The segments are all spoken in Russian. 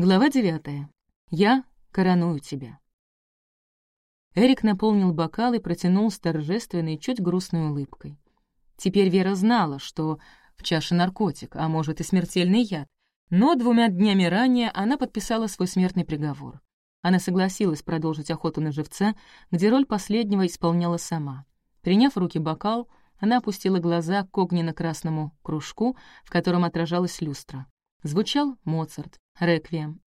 Глава девятая. Я короную тебя. Эрик наполнил бокал и протянул с торжественной, чуть грустной улыбкой. Теперь Вера знала, что в чаше наркотик, а может и смертельный яд, но двумя днями ранее она подписала свой смертный приговор. Она согласилась продолжить охоту на живца, где роль последнего исполняла сама. Приняв в руки бокал, она опустила глаза к огненно-красному кружку, в котором отражалась люстра. Звучал Моцарт, «Реквием».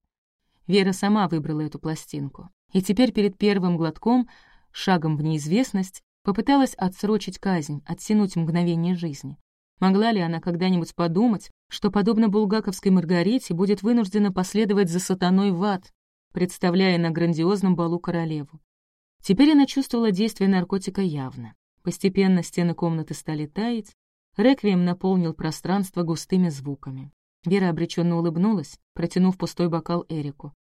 Вера сама выбрала эту пластинку. И теперь перед первым глотком, шагом в неизвестность, попыталась отсрочить казнь, оттянуть мгновение жизни. Могла ли она когда-нибудь подумать, что, подобно булгаковской Маргарите, будет вынуждена последовать за сатаной в ад, представляя на грандиозном балу королеву? Теперь она чувствовала действие наркотика явно. Постепенно стены комнаты стали таять, реквием наполнил пространство густыми звуками. Вера обреченно улыбнулась, протянув пустой бокал Эрику.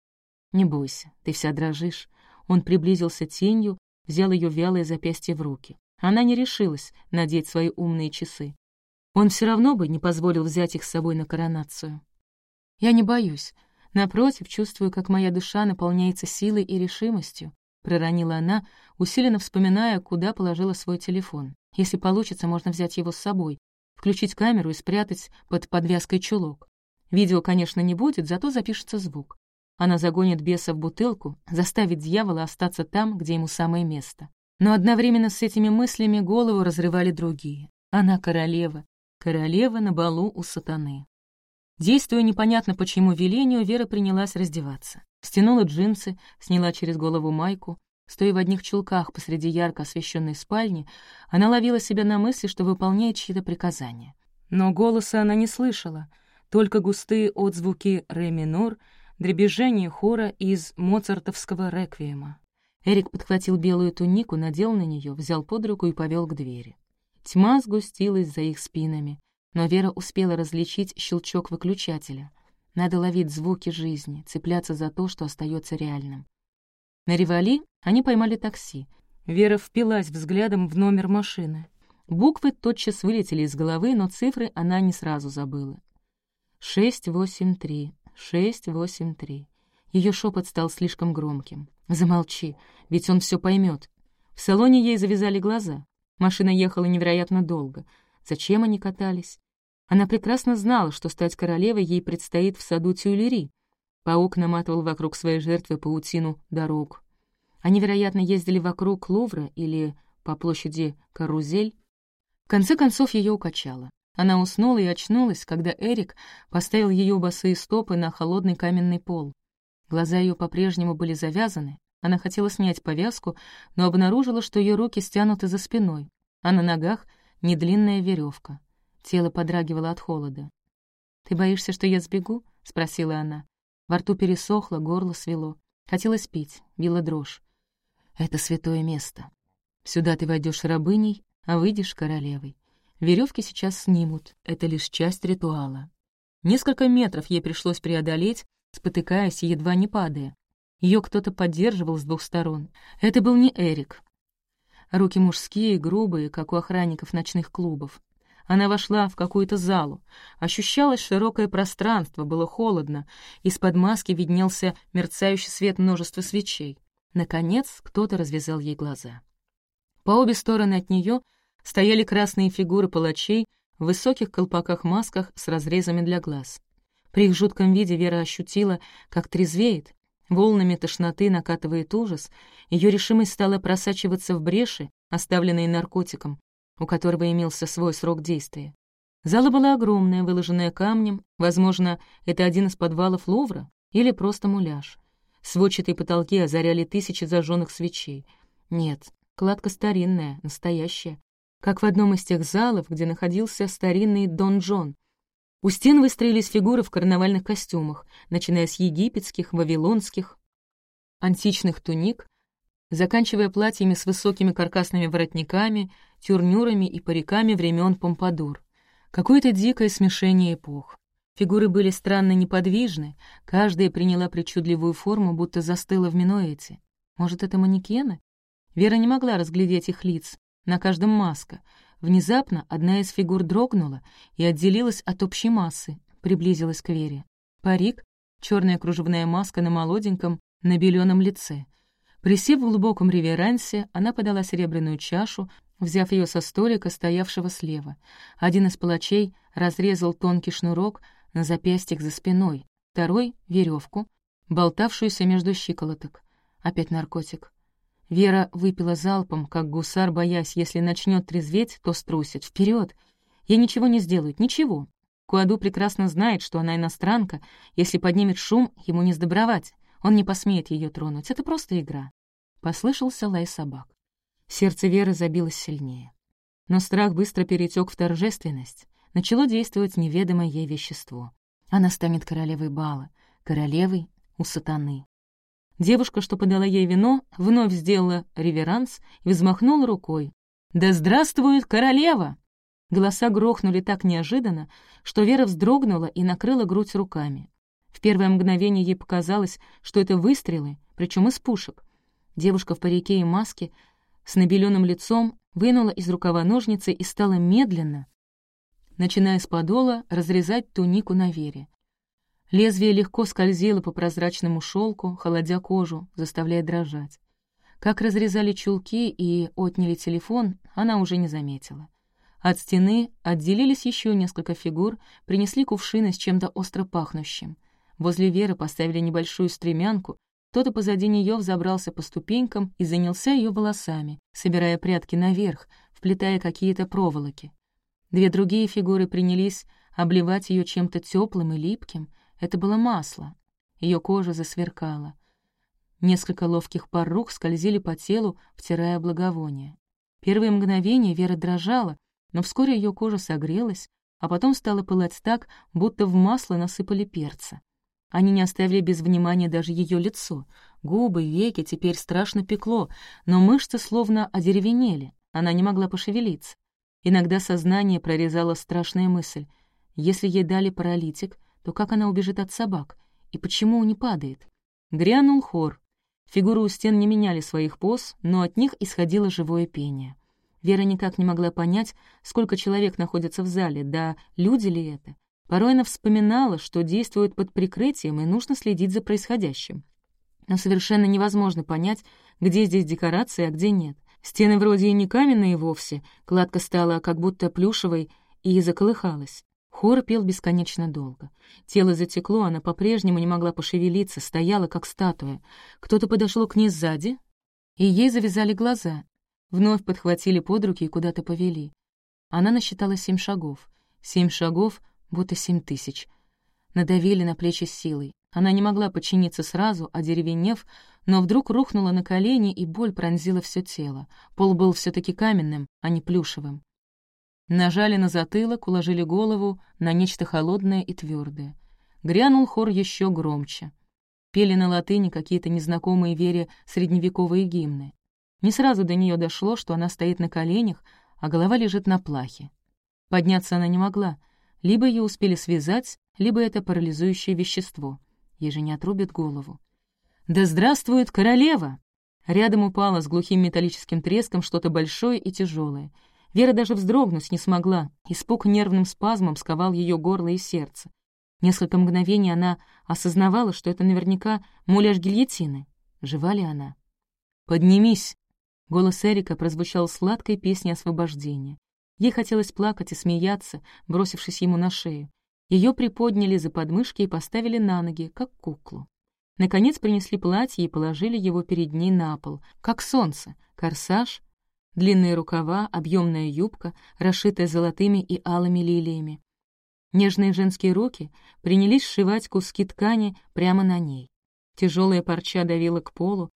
«Не бойся, ты вся дрожишь». Он приблизился тенью, взял ее вялое запястье в руки. Она не решилась надеть свои умные часы. Он все равно бы не позволил взять их с собой на коронацию. «Я не боюсь. Напротив, чувствую, как моя душа наполняется силой и решимостью», — проронила она, усиленно вспоминая, куда положила свой телефон. «Если получится, можно взять его с собой, включить камеру и спрятать под подвязкой чулок. Видео, конечно, не будет, зато запишется звук. Она загонит беса в бутылку, заставит дьявола остаться там, где ему самое место. Но одновременно с этими мыслями голову разрывали другие. Она королева, королева на балу у сатаны. Действуя непонятно почему велению, Вера принялась раздеваться. Стянула джинсы, сняла через голову майку. Стоя в одних чулках посреди ярко освещенной спальни, она ловила себя на мысли, что выполняет чьи-то приказания. Но голоса она не слышала — только густые отзвуки ре минор, дребезжание хора из моцартовского реквиема. Эрик подхватил белую тунику, надел на нее, взял под руку и повел к двери. Тьма сгустилась за их спинами, но Вера успела различить щелчок выключателя. Надо ловить звуки жизни, цепляться за то, что остается реальным. На Ревали они поймали такси. Вера впилась взглядом в номер машины. Буквы тотчас вылетели из головы, но цифры она не сразу забыла. Шесть, восемь, три, шесть, восемь, три. Ее шепот стал слишком громким. «Замолчи, ведь он все поймет. В салоне ей завязали глаза. Машина ехала невероятно долго. Зачем они катались? Она прекрасно знала, что стать королевой ей предстоит в саду Тюлери. Паук наматывал вокруг своей жертвы паутину дорог. Они, вероятно, ездили вокруг Лувра или по площади Карузель. В конце концов ее укачало. Она уснула и очнулась, когда Эрик поставил ее босые стопы на холодный каменный пол. Глаза ее по-прежнему были завязаны. Она хотела снять повязку, но обнаружила, что ее руки стянуты за спиной, а на ногах — недлинная веревка. Тело подрагивало от холода. «Ты боишься, что я сбегу?» — спросила она. Во рту пересохло, горло свело. Хотелось пить, била дрожь. «Это святое место. Сюда ты войдешь рабыней, а выйдешь королевой. Веревки сейчас снимут, это лишь часть ритуала. Несколько метров ей пришлось преодолеть, спотыкаясь и едва не падая. Ее кто-то поддерживал с двух сторон. Это был не Эрик. Руки мужские, грубые, как у охранников ночных клубов. Она вошла в какую-то залу. Ощущалось широкое пространство, было холодно. Из-под маски виднелся мерцающий свет множества свечей. Наконец, кто-то развязал ей глаза. По обе стороны от нее стояли красные фигуры палачей в высоких колпаках-масках с разрезами для глаз. При их жутком виде Вера ощутила, как трезвеет, волнами тошноты накатывает ужас, ее решимость стала просачиваться в бреши, оставленные наркотиком, у которого имелся свой срок действия. Зала была огромная, выложенная камнем, возможно, это один из подвалов Лувра или просто муляж. Сводчатые потолки озаряли тысячи зажженных свечей. Нет, кладка старинная, настоящая, как в одном из тех залов, где находился старинный Дон Джон. У стен выстроились фигуры в карнавальных костюмах, начиная с египетских, вавилонских, античных туник, заканчивая платьями с высокими каркасными воротниками, тюрнюрами и париками времен Помпадур. Какое-то дикое смешение эпох. Фигуры были странно неподвижны, каждая приняла причудливую форму, будто застыла в минуэте. Может, это манекены? Вера не могла разглядеть их лиц, на каждом маска. Внезапно одна из фигур дрогнула и отделилась от общей массы, приблизилась к Вере. Парик, черная кружевная маска на молоденьком, набеленном лице. Присев в глубоком реверансе, она подала серебряную чашу, взяв ее со столика, стоявшего слева. Один из палачей разрезал тонкий шнурок на запястьях за спиной, второй — веревку, болтавшуюся между щиколоток. Опять наркотик. Вера выпила залпом, как гусар, боясь, если начнет трезветь, то струсит. Вперед! Ей ничего не сделают, ничего. Куаду прекрасно знает, что она иностранка. Если поднимет шум, ему не сдобровать. Он не посмеет ее тронуть. Это просто игра. Послышался лай собак. Сердце Веры забилось сильнее. Но страх быстро перетек в торжественность. Начало действовать неведомое ей вещество. Она станет королевой бала, королевой у сатаны. Девушка, что подала ей вино, вновь сделала реверанс и взмахнула рукой. «Да здравствует королева!» Голоса грохнули так неожиданно, что Вера вздрогнула и накрыла грудь руками. В первое мгновение ей показалось, что это выстрелы, причем из пушек. Девушка в парике и маске с набеленным лицом вынула из рукава ножницы и стала медленно, начиная с подола, разрезать тунику на Вере. Лезвие легко скользило по прозрачному шелку, холодя кожу, заставляя дрожать. Как разрезали чулки и отняли телефон, она уже не заметила. От стены отделились еще несколько фигур, принесли кувшины с чем-то остро пахнущим. Возле Веры поставили небольшую стремянку, кто-то позади нее взобрался по ступенькам и занялся ее волосами, собирая прятки наверх, вплетая какие-то проволоки. Две другие фигуры принялись обливать ее чем-то теплым и липким. Это было масло. Ее кожа засверкала. Несколько ловких пар рук скользили по телу, втирая благовоние. Первые мгновения Вера дрожала, но вскоре ее кожа согрелась, а потом стала пылать так, будто в масло насыпали перца. Они не оставили без внимания даже ее лицо. Губы, веки теперь страшно пекло, но мышцы словно одеревенели, она не могла пошевелиться. Иногда сознание прорезала страшная мысль. Если ей дали паралитик, то как она убежит от собак? И почему не падает? Грянул хор. Фигуры у стен не меняли своих поз, но от них исходило живое пение. Вера никак не могла понять, сколько человек находится в зале, да люди ли это. Порой она вспоминала, что действует под прикрытием и нужно следить за происходящим. Но совершенно невозможно понять, где здесь декорация, а где нет. Стены вроде и не каменные вовсе, кладка стала как будто плюшевой и заколыхалась. Хор пел бесконечно долго. Тело затекло, она по-прежнему не могла пошевелиться, стояла как статуя. Кто-то подошел к ней сзади, и ей завязали глаза. Вновь подхватили под руки и куда-то повели. Она насчитала семь шагов. Семь шагов, будто семь тысяч. Надавили на плечи силой. Она не могла подчиниться сразу, одеревенев, но вдруг рухнула на колени, и боль пронзила все тело. Пол был все таки каменным, а не плюшевым. Нажали на затылок, уложили голову на нечто холодное и твердое. Грянул хор еще громче. Пели на латыни какие-то незнакомые Вере средневековые гимны. Не сразу до нее дошло, что она стоит на коленях, а голова лежит на плахе. Подняться она не могла. Либо ее успели связать, либо это парализующее вещество. Ей же не отрубят голову. «Да здравствует королева!» Рядом упало с глухим металлическим треском что-то большое и тяжелое. Вера даже вздрогнуть не смогла. Испуг нервным спазмом сковал ее горло и сердце. Несколько мгновений она осознавала, что это наверняка муляж гильотины. Жива ли она? «Поднимись!» Голос Эрика прозвучал сладкой песней освобождения. Ей хотелось плакать и смеяться, бросившись ему на шею. Ее приподняли за подмышки и поставили на ноги, как куклу. Наконец принесли платье и положили его перед ней на пол, как солнце, корсаж, длинные рукава, объемная юбка, расшитая золотыми и алыми лилиями. Нежные женские руки принялись сшивать куски ткани прямо на ней. Тяжелая парча давила к полу,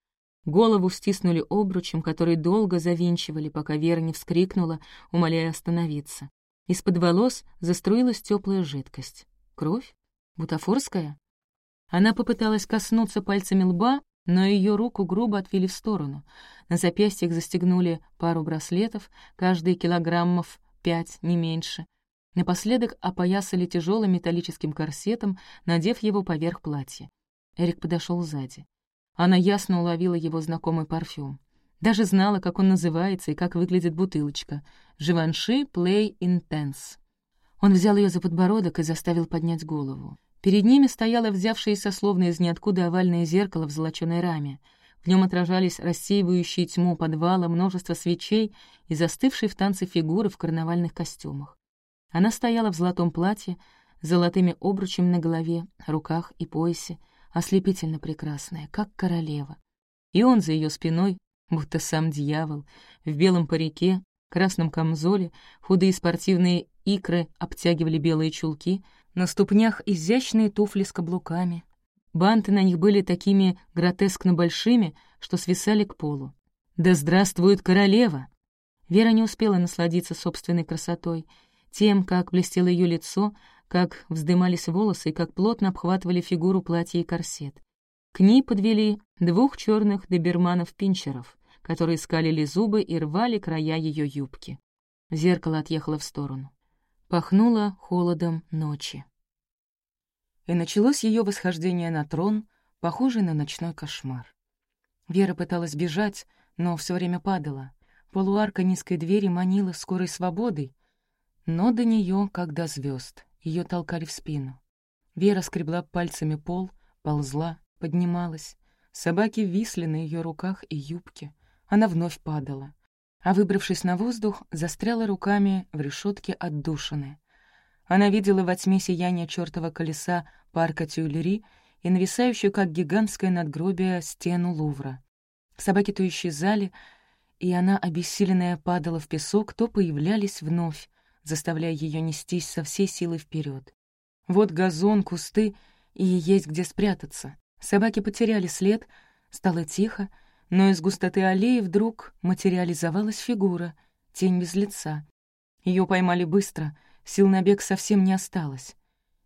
голову стиснули обручем, который долго завинчивали, пока Вера не вскрикнула, умоляя остановиться. Из-под волос заструилась теплая жидкость. Кровь? Бутафорская? Она попыталась коснуться пальцами лба, но ее руку грубо отвели в сторону. На запястьях застегнули пару браслетов, каждый килограммов пять, не меньше. Напоследок опоясали тяжелым металлическим корсетом, надев его поверх платья. Эрик подошел сзади. Она ясно уловила его знакомый парфюм. Даже знала, как он называется и как выглядит бутылочка. «Живанши Play Intense». Он взял ее за подбородок и заставил поднять голову. Перед ними стояло взявшееся словно из ниоткуда овальное зеркало в золоченой раме. В нем отражались рассеивающие тьму подвала, множество свечей и застывшие в танце фигуры в карнавальных костюмах. Она стояла в золотом платье, с золотыми обручами на голове, руках и поясе, ослепительно прекрасная, как королева. И он за ее спиной, будто сам дьявол, в белом парике, красном камзоле, худые спортивные икры обтягивали белые чулки, на ступнях изящные туфли с каблуками. Банты на них были такими гротескно большими, что свисали к полу. «Да здравствует королева!» Вера не успела насладиться собственной красотой, тем, как блестело ее лицо, как вздымались волосы и как плотно обхватывали фигуру платья и корсет. К ней подвели двух черных доберманов-пинчеров, которые скалили зубы и рвали края ее юбки. Зеркало отъехало в сторону. Пахнуло холодом ночи. И началось ее восхождение на трон, похожий на ночной кошмар. Вера пыталась бежать, но все время падала. Полуарка низкой двери манила скорой свободой, но до нее, как до звезд, ее толкали в спину. Вера скребла пальцами пол, ползла, поднималась. Собаки висли на ее руках и юбке. Она вновь падала а, выбравшись на воздух, застряла руками в решетке отдушины. Она видела во тьме сияние чёртова колеса парка Тюильри и нависающую, как гигантское надгробие, стену Лувра. Собаки то исчезали, и она, обессиленная, падала в песок, то появлялись вновь, заставляя ее нестись со всей силой вперед. Вот газон, кусты, и есть где спрятаться. Собаки потеряли след, стало тихо, но из густоты аллеи вдруг материализовалась фигура, тень без лица. Ее поймали быстро, сил на бег совсем не осталось.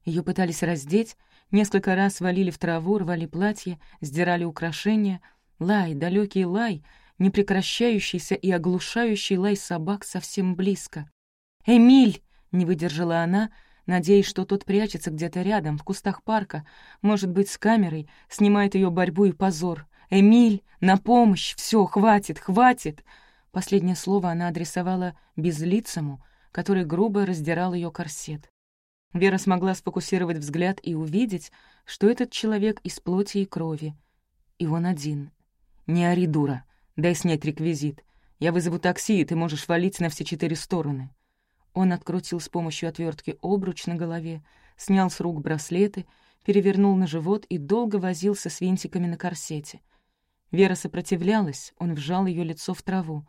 Ее пытались раздеть, несколько раз валили в траву, рвали платье, сдирали украшения. Лай, далекий лай, непрекращающийся и оглушающий лай собак совсем близко. «Эмиль!» — не выдержала она, надеясь, что тот прячется где-то рядом, в кустах парка, может быть, с камерой, снимает ее борьбу и позор. «Эмиль, на помощь! Все, хватит, хватит!» Последнее слово она адресовала безлицему, который грубо раздирал ее корсет. Вера смогла сфокусировать взгляд и увидеть, что этот человек из плоти и крови. И он один. «Не ори, дура. Дай снять реквизит. Я вызову такси, и ты можешь валить на все четыре стороны». Он открутил с помощью отвертки обруч на голове, снял с рук браслеты, перевернул на живот и долго возился с винтиками на корсете. Вера сопротивлялась, он вжал ее лицо в траву.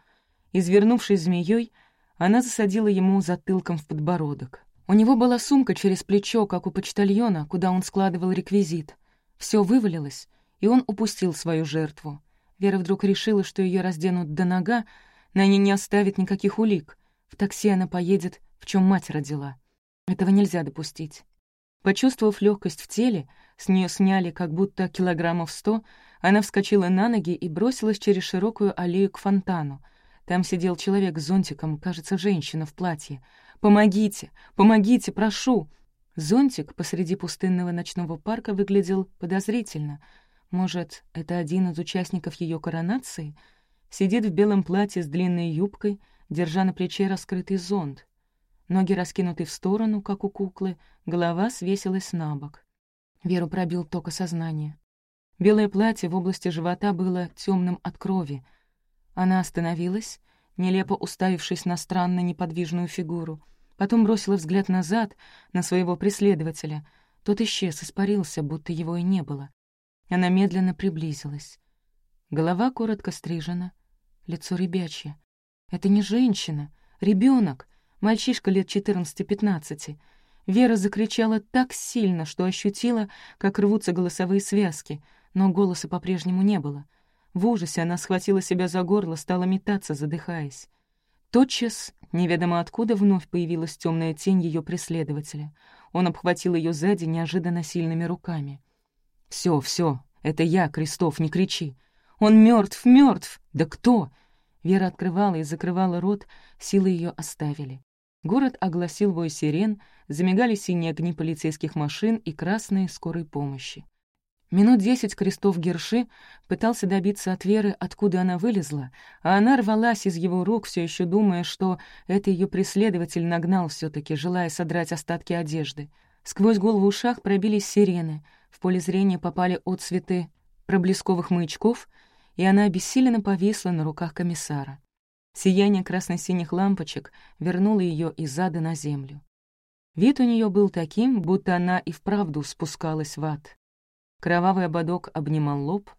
Извернувшись змеей, она засадила ему затылком в подбородок. У него была сумка через плечо, как у почтальона, куда он складывал реквизит. Все вывалилось, и он упустил свою жертву. Вера вдруг решила, что ее разденут до нога, на ней не оставит никаких улик. В такси она поедет, в чем мать родила. Этого нельзя допустить. Почувствовав легкость в теле, с нее сняли как будто килограммов сто, она вскочила на ноги и бросилась через широкую аллею к фонтану. Там сидел человек с зонтиком, кажется, женщина в платье. «Помогите! Помогите, прошу!» Зонтик посреди пустынного ночного парка выглядел подозрительно. Может, это один из участников ее коронации? Сидит в белом платье с длинной юбкой, держа на плече раскрытый зонт. Ноги раскинуты в сторону, как у куклы, голова свесилась на бок. Веру пробил ток осознания. Белое платье в области живота было темным от крови. Она остановилась, нелепо уставившись на странно неподвижную фигуру. Потом бросила взгляд назад, на своего преследователя. Тот исчез, испарился, будто его и не было. Она медленно приблизилась. Голова коротко стрижена, лицо ребячье. Это не женщина, ребенок. Мальчишка лет 14-15. Вера закричала так сильно, что ощутила, как рвутся голосовые связки, но голоса по-прежнему не было. В ужасе она схватила себя за горло, стала метаться, задыхаясь. Тотчас, неведомо откуда, вновь появилась темная тень ее преследователя. Он обхватил ее сзади неожиданно сильными руками. Все, все, это я, Крестов, не кричи! Он мертв, мертв! Да кто?» Вера открывала и закрывала рот, силы ее оставили. Город огласил вой сирен, замигали синие огни полицейских машин и красные скорой помощи. Минут десять Крестов Герши пытался добиться от Веры, откуда она вылезла, а она рвалась из его рук, все еще думая, что это ее преследователь нагнал все таки желая содрать остатки одежды. Сквозь гул в ушах пробились сирены, в поле зрения попали отцветы проблесковых маячков, и она обессиленно повисла на руках комиссара. Сияние красно-синих лампочек вернуло ее из ада на землю. Вид у нее был таким, будто она и вправду спускалась в ад. Кровавый ободок обнимал лоб,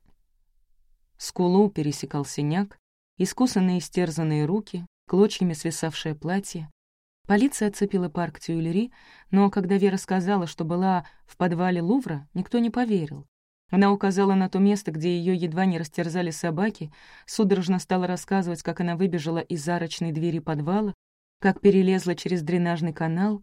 скулу пересекал синяк, искусанные истерзанные руки, клочьями свисавшее платье. Полиция оцепила парк Тюильри, но когда Вера сказала, что была в подвале Лувра, никто не поверил. Она указала на то место, где ее едва не растерзали собаки, судорожно стала рассказывать, как она выбежала из арочной двери подвала, как перелезла через дренажный канал.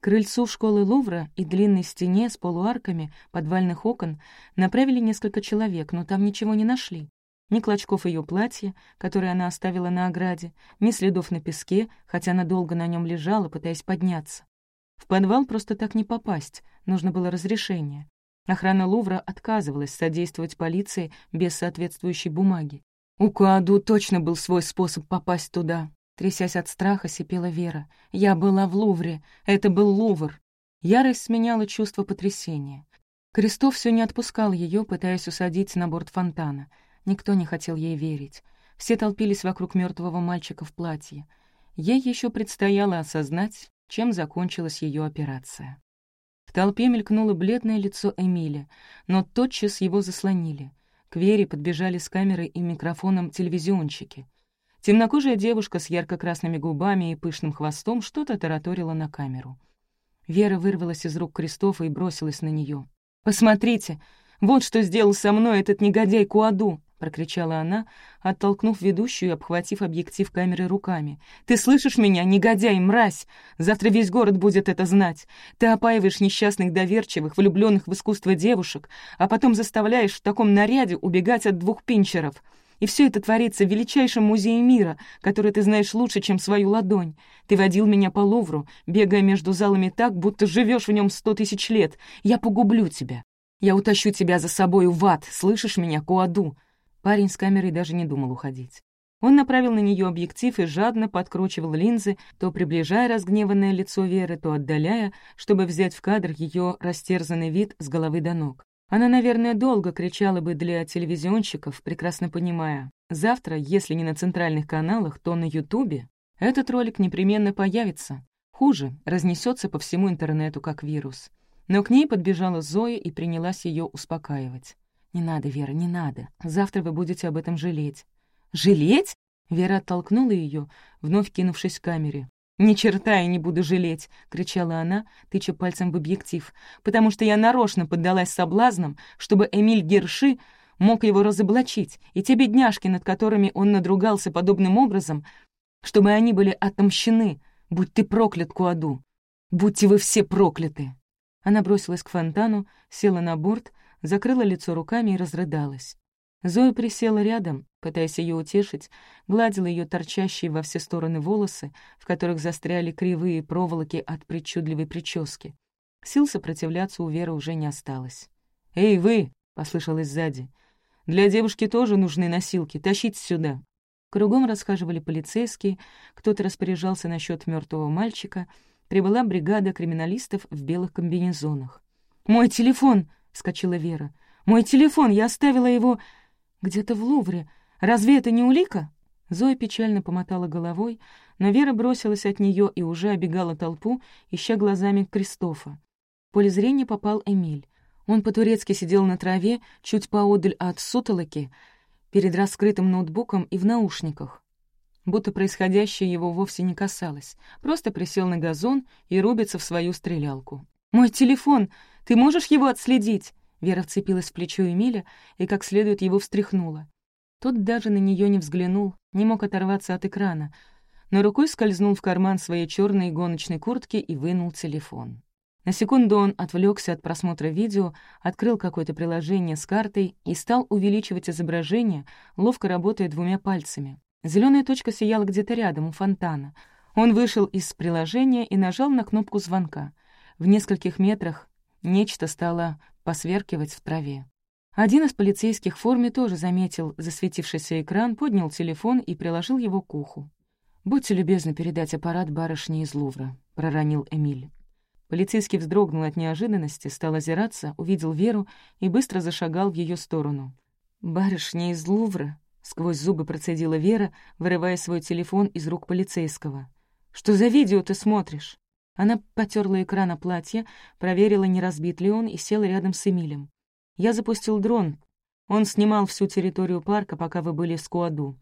Крыльцу школы Лувра и длинной стене с полуарками подвальных окон направили несколько человек, но там ничего не нашли. Ни клочков ее платья, которое она оставила на ограде, ни следов на песке, хотя она долго на нем лежала, пытаясь подняться. В подвал просто так не попасть, нужно было разрешение. Охрана Лувра отказывалась содействовать полиции без соответствующей бумаги. У Куаду точно был свой способ попасть туда. Трясясь от страха, сипела Вера. «Я была в Лувре. Это был Лувр». Ярость сменяла чувство потрясения. Крестов все не отпускал ее, пытаясь усадить на борт фонтана. Никто не хотел ей верить. Все толпились вокруг мертвого мальчика в платье. Ей еще предстояло осознать, чем закончилась ее операция. В толпе мелькнуло бледное лицо Эмиля, но тотчас его заслонили. К Вере подбежали с камерой и микрофоном телевизионщики. Темнокожая девушка с ярко-красными губами и пышным хвостом что-то тараторила на камеру. Вера вырвалась из рук Кристофа и бросилась на нее. «Посмотрите! Вот что сделал со мной этот негодяй Куаду!» — прокричала она, оттолкнув ведущую и обхватив объектив камеры руками. «Ты слышишь меня, негодяй, мразь? Завтра весь город будет это знать. Ты опаиваешь несчастных доверчивых, влюбленных в искусство девушек, а потом заставляешь в таком наряде убегать от двух пинчеров. И все это творится в величайшем музее мира, который ты знаешь лучше, чем свою ладонь. Ты водил меня по Лувру, бегая между залами так, будто живешь в нем сто тысяч лет. Я погублю тебя. Я утащу тебя за собой в ад, слышишь меня, Куаду?» Парень с камерой даже не думал уходить. Он направил на нее объектив и жадно подкручивал линзы, то приближая разгневанное лицо Веры, то отдаляя, чтобы взять в кадр ее растерзанный вид с головы до ног. Она, наверное, долго кричала бы для телевизионщиков, прекрасно понимая, завтра, если не на центральных каналах, то на Ютубе, этот ролик непременно появится. Хуже, разнесется по всему интернету как вирус. Но к ней подбежала Зоя и принялась ее успокаивать. «Не надо, Вера, не надо. Завтра вы будете об этом жалеть». «Жалеть?» Вера оттолкнула ее, вновь кинувшись к камере. «Ни черта я не буду жалеть!» — кричала она, тыча пальцем в объектив, «потому что я нарочно поддалась соблазнам, чтобы Эмиль Герши мог его разоблачить, и те бедняжки, над которыми он надругался подобным образом, чтобы они были отомщены. Будь ты проклят, Куаду! Будьте вы все прокляты!» Она бросилась к фонтану, села на борт, закрыла лицо руками и разрыдалась. Зоя присела рядом, пытаясь ее утешить, гладила ее торчащие во все стороны волосы, в которых застряли кривые проволоки от причудливой прически. Сил сопротивляться у Веры уже не осталось. «Эй, вы!» — послышалось сзади. «Для девушки тоже нужны носилки. Тащите сюда!» Кругом расхаживали полицейские, кто-то распоряжался насчет мертвого мальчика. Прибыла бригада криминалистов в белых комбинезонах. «Мой телефон!» — вскочила Вера. «Мой телефон! Я оставила его где-то в Лувре. Разве это не улика?» Зоя печально помотала головой, но Вера бросилась от нее и уже обегала толпу, ища глазами Кристофа. В поле зрения попал Эмиль. Он по-турецки сидел на траве, чуть поодаль от сутолоки, перед раскрытым ноутбуком и в наушниках. Будто происходящее его вовсе не касалось. Просто присел на газон и рубится в свою стрелялку. «Мой телефон! Ты можешь его отследить?» Вера вцепилась в плечо Эмиля и как следует его встряхнула. Тот даже на нее не взглянул, не мог оторваться от экрана, но рукой скользнул в карман своей черной гоночной куртки и вынул телефон. На секунду он отвлекся от просмотра видео, открыл какое-то приложение с картой и стал увеличивать изображение, ловко работая двумя пальцами. Зеленая точка сияла где-то рядом, у фонтана. Он вышел из приложения и нажал на кнопку звонка. В нескольких метрах нечто стало посверкивать в траве. Один из полицейских в форме тоже заметил засветившийся экран, поднял телефон и приложил его к уху. «Будьте любезны передать аппарат барышне из Лувра», — проронил Эмиль. Полицейский вздрогнул от неожиданности, стал озираться, увидел Веру и быстро зашагал в ее сторону. «Барышня из Лувра», — сквозь зубы процедила Вера, вырывая свой телефон из рук полицейского. «Что за видео ты смотришь?» Она потерла экран платья, проверила, не разбит ли он, и села рядом с Эмилем. «Я запустил дрон. Он снимал всю территорию парка, пока вы были в Скуаду.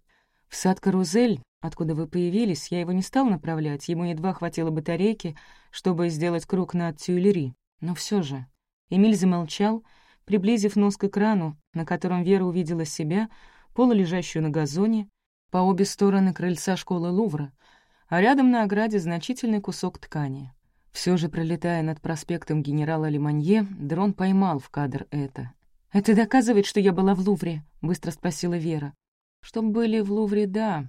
В сад «Карузель», откуда вы появились, я его не стал направлять, ему едва хватило батарейки, чтобы сделать круг над Тюильри. Но все же... Эмиль замолчал, приблизив нос к экрану, на котором Вера увидела себя, полулежащую на газоне, по обе стороны крыльца школы Лувра — а рядом на ограде значительный кусок ткани. Все же, пролетая над проспектом генерала Лиманье, дрон поймал в кадр это. «Это доказывает, что я была в Лувре?» — быстро спросила Вера. «Чтоб были в Лувре, да,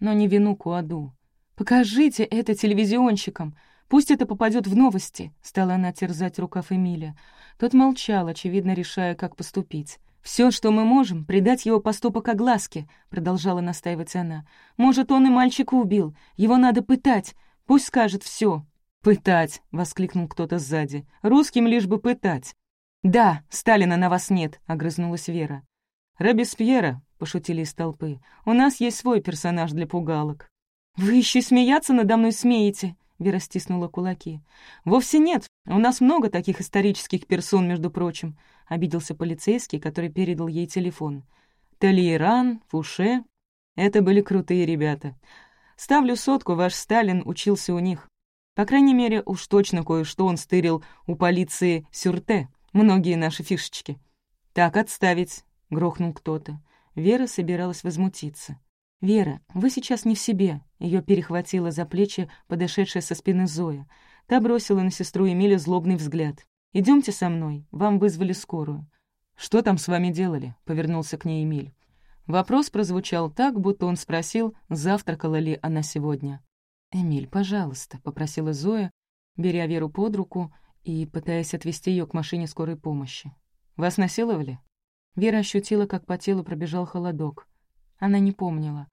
но не вину Куаду. Покажите это телевизионщикам, пусть это попадет в новости», — стала она терзать рукав Эмиля. Тот молчал, очевидно, решая, как поступить. Все, что мы можем, придать его поступок огласке», — продолжала настаивать она. «Может, он и мальчика убил. Его надо пытать. Пусть скажет все. «Пытать!» — воскликнул кто-то сзади. «Русским лишь бы пытать!» «Да, Сталина на вас нет!» — огрызнулась Вера. «Робеспьера!» — пошутили из толпы. «У нас есть свой персонаж для пугалок». «Вы еще смеяться надо мной смеете!» Вера стиснула кулаки. «Вовсе нет. У нас много таких исторических персон, между прочим», — обиделся полицейский, который передал ей телефон. «Талиеран, Фуше — это были крутые ребята. Ставлю сотку, ваш Сталин учился у них. По крайней мере, уж точно кое-что он стырил у полиции Сюрте, многие наши фишечки». «Так, отставить», — грохнул кто-то. Вера собиралась возмутиться. «Вера, вы сейчас не в себе», — ее перехватила за плечи подошедшая со спины Зоя. Та бросила на сестру Эмиля злобный взгляд. Идемте со мной, вам вызвали скорую». «Что там с вами делали?» — повернулся к ней Эмиль. Вопрос прозвучал так, будто он спросил, завтракала ли она сегодня. «Эмиль, пожалуйста», — попросила Зоя, беря Веру под руку и пытаясь отвести ее к машине скорой помощи. «Вас насиловали?» Вера ощутила, как по телу пробежал холодок. Она не помнила.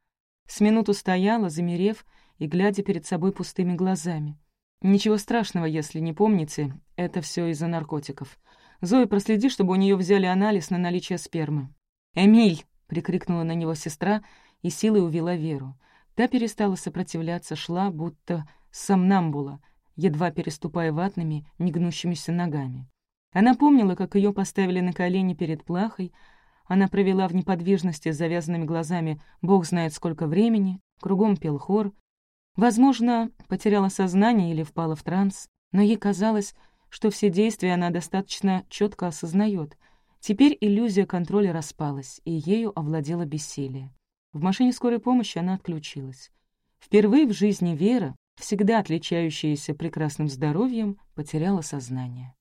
С минуту стояла, замерев и глядя перед собой пустыми глазами. Ничего страшного, если не помните, это все из-за наркотиков. Зоя, проследи, чтобы у нее взяли анализ на наличие спермы. «Эмиль!» — прикрикнула на него сестра и силой увела Веру. Та перестала сопротивляться, шла, будто сомнамбула, едва переступая ватными, негнущимися ногами. Она помнила, как ее поставили на колени перед плахой, она провела в неподвижности с завязанными глазами бог знает сколько времени, кругом пел хор. Возможно, потеряла сознание или впала в транс, но ей казалось, что все действия она достаточно четко осознает. Теперь иллюзия контроля распалась, и ею овладела бессилие. В машине скорой помощи она отключилась. Впервые в жизни Вера, всегда отличающаяся прекрасным здоровьем, потеряла сознание.